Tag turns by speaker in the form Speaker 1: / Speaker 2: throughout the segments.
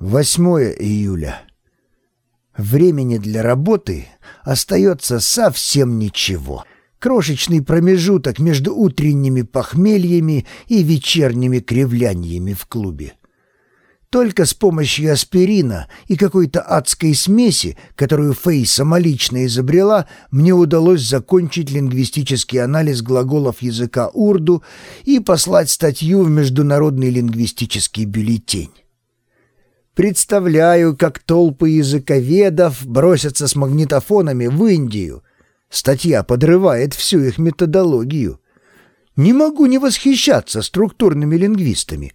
Speaker 1: 8 июля. Времени для работы остается совсем ничего. Крошечный промежуток между утренними похмельями и вечерними кривляниями в клубе. Только с помощью аспирина и какой-то адской смеси, которую Фэй самолично изобрела, мне удалось закончить лингвистический анализ глаголов языка урду и послать статью в Международный лингвистический бюллетень. Представляю, как толпы языковедов бросятся с магнитофонами в Индию. Статья подрывает всю их методологию. Не могу не восхищаться структурными лингвистами.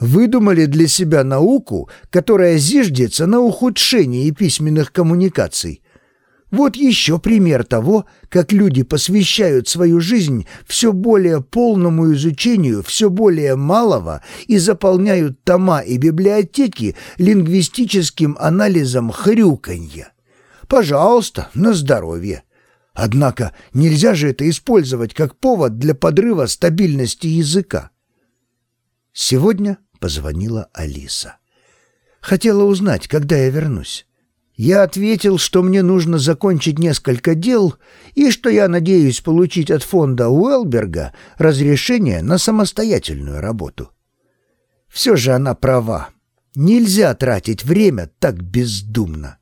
Speaker 1: Выдумали для себя науку, которая зиждется на ухудшении письменных коммуникаций. Вот еще пример того, как люди посвящают свою жизнь все более полному изучению все более малого и заполняют тома и библиотеки лингвистическим анализом хрюканья. Пожалуйста, на здоровье. Однако нельзя же это использовать как повод для подрыва стабильности языка. Сегодня позвонила Алиса. Хотела узнать, когда я вернусь. Я ответил, что мне нужно закончить несколько дел и что я надеюсь получить от фонда Уэлберга разрешение на самостоятельную работу. Все же она права. Нельзя тратить время так бездумно.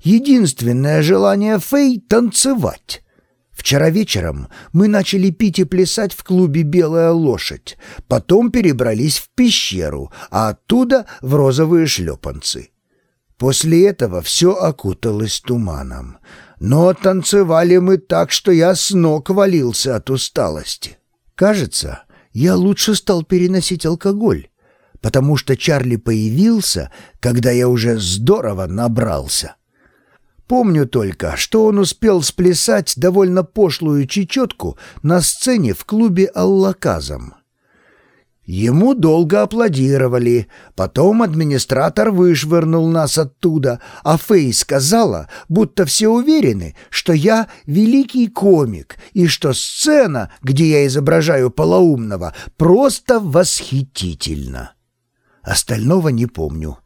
Speaker 1: Единственное желание Фэй — танцевать. Вчера вечером мы начали пить и плясать в клубе «Белая лошадь», потом перебрались в пещеру, а оттуда в розовые шлепанцы. После этого все окуталось туманом. Но танцевали мы так, что я с ног валился от усталости. Кажется, я лучше стал переносить алкоголь, потому что Чарли появился, когда я уже здорово набрался. Помню только, что он успел сплясать довольно пошлую чечетку на сцене в клубе «Аллаказом». Ему долго аплодировали, потом администратор вышвырнул нас оттуда, а Фэй сказала, будто все уверены, что я великий комик и что сцена, где я изображаю полоумного, просто восхитительна. Остального не помню,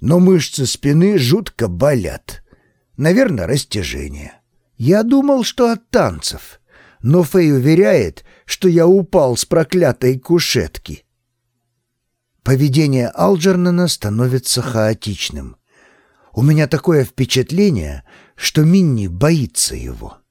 Speaker 1: но мышцы спины жутко болят. Наверное, растяжение. Я думал, что от танцев — но Фэй уверяет, что я упал с проклятой кушетки. Поведение Алджернона становится хаотичным. У меня такое впечатление, что Минни боится его.